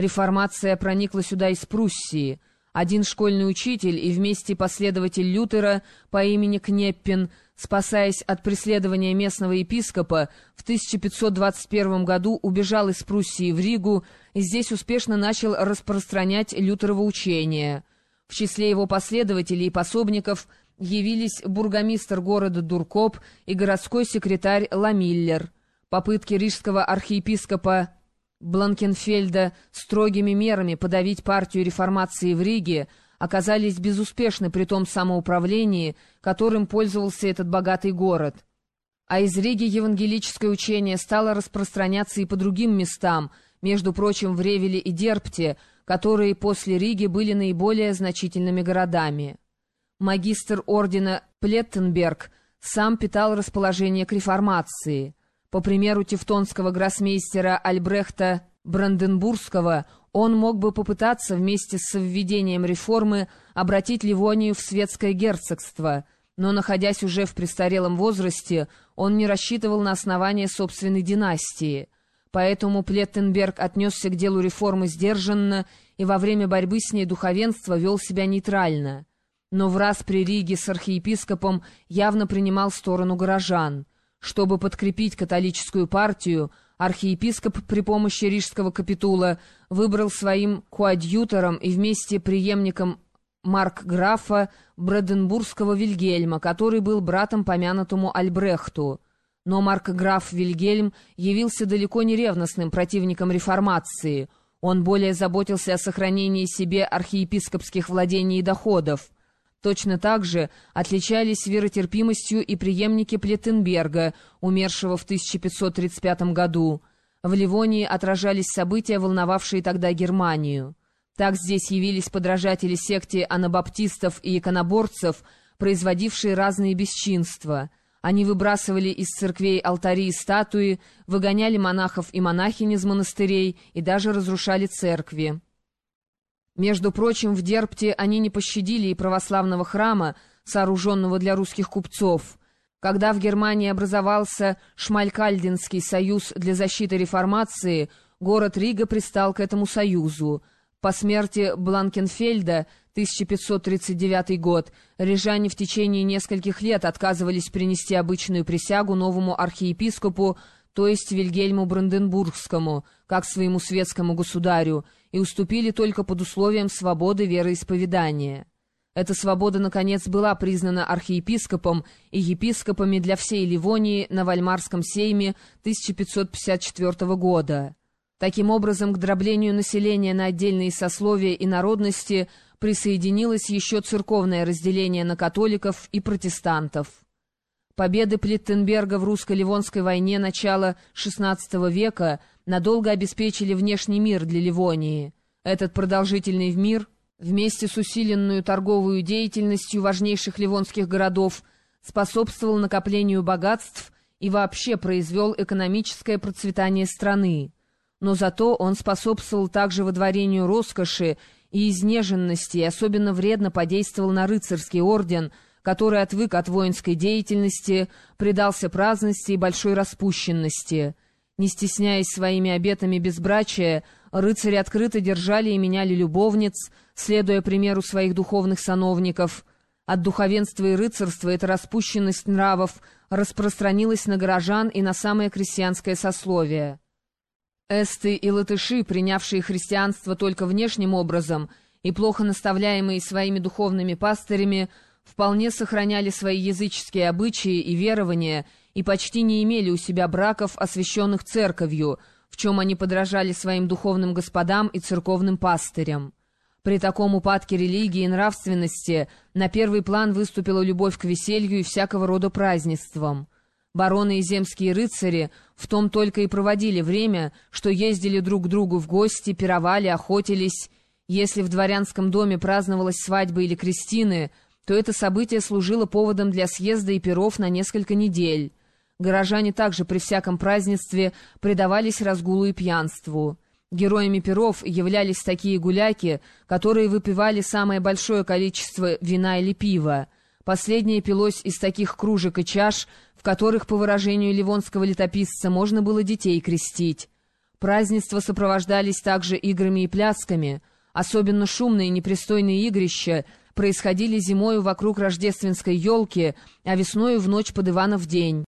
Реформация проникла сюда из Пруссии. Один школьный учитель и вместе последователь Лютера по имени Кнеппин, спасаясь от преследования местного епископа, в 1521 году убежал из Пруссии в Ригу и здесь успешно начал распространять Лютерово учение. В числе его последователей и пособников явились бургомистр города Дуркоп и городской секретарь Ламиллер. Попытки рижского архиепископа Бланкенфельда строгими мерами подавить партию реформации в Риге оказались безуспешны при том самоуправлении, которым пользовался этот богатый город. А из Риги евангелическое учение стало распространяться и по другим местам, между прочим, в Ревеле и Дерпте, которые после Риги были наиболее значительными городами. Магистр ордена Плеттенберг сам питал расположение к реформации – по примеру тевтонского гроссмейстера Альбрехта Бранденбургского, он мог бы попытаться вместе с введением реформы обратить Ливонию в светское герцогство, но, находясь уже в престарелом возрасте, он не рассчитывал на основание собственной династии. Поэтому Плеттенберг отнесся к делу реформы сдержанно и во время борьбы с ней духовенство вел себя нейтрально. Но в раз при Риге с архиепископом явно принимал сторону горожан. Чтобы подкрепить католическую партию, архиепископ при помощи рижского капитула выбрал своим коадьютором и вместе преемником маркграфа Бреденбургского Вильгельма, который был братом помянутому Альбрехту. Но маркграф Вильгельм явился далеко не ревностным противником реформации. Он более заботился о сохранении себе архиепископских владений и доходов. Точно так же отличались веротерпимостью и преемники Плеттенберга, умершего в 1535 году. В Ливонии отражались события, волновавшие тогда Германию. Так здесь явились подражатели секте анабаптистов и иконоборцев, производившие разные бесчинства. Они выбрасывали из церквей алтари и статуи, выгоняли монахов и монахинь из монастырей и даже разрушали церкви. Между прочим, в Дерпте они не пощадили и православного храма, сооруженного для русских купцов. Когда в Германии образовался Шмалькальдинский союз для защиты реформации, город Рига пристал к этому союзу. По смерти Бланкенфельда, 1539 год, рижане в течение нескольких лет отказывались принести обычную присягу новому архиепископу, то есть Вильгельму Бранденбургскому, как своему светскому государю, и уступили только под условием свободы вероисповедания. Эта свобода, наконец, была признана архиепископом и епископами для всей Ливонии на Вальмарском сейме 1554 года. Таким образом, к дроблению населения на отдельные сословия и народности присоединилось еще церковное разделение на католиков и протестантов. Победы Плиттенберга в русско-ливонской войне начала XVI века надолго обеспечили внешний мир для Ливонии. Этот продолжительный мир, вместе с усиленную торговую деятельностью важнейших ливонских городов, способствовал накоплению богатств и вообще произвел экономическое процветание страны. Но зато он способствовал также выдворению роскоши и изнеженности и особенно вредно подействовал на рыцарский орден – который отвык от воинской деятельности, предался праздности и большой распущенности. Не стесняясь своими обетами безбрачия, рыцари открыто держали и меняли любовниц, следуя примеру своих духовных сановников. От духовенства и рыцарства эта распущенность нравов распространилась на горожан и на самое крестьянское сословие. Эсты и латыши, принявшие христианство только внешним образом и плохо наставляемые своими духовными пастырями, вполне сохраняли свои языческие обычаи и верования и почти не имели у себя браков, освященных церковью, в чем они подражали своим духовным господам и церковным пастырям. При таком упадке религии и нравственности на первый план выступила любовь к веселью и всякого рода празднествам. Бароны и земские рыцари в том только и проводили время, что ездили друг к другу в гости, пировали, охотились. Если в дворянском доме праздновалась свадьба или крестины – то это событие служило поводом для съезда и перов на несколько недель. Горожане также при всяком празднестве предавались разгулу и пьянству. Героями перов являлись такие гуляки, которые выпивали самое большое количество вина или пива. Последнее пилось из таких кружек и чаш, в которых, по выражению ливонского летописца, можно было детей крестить. Празднества сопровождались также играми и плясками. Особенно шумные и непристойные игрища происходили зимою вокруг рождественской елки, а весною в ночь под Иванов день.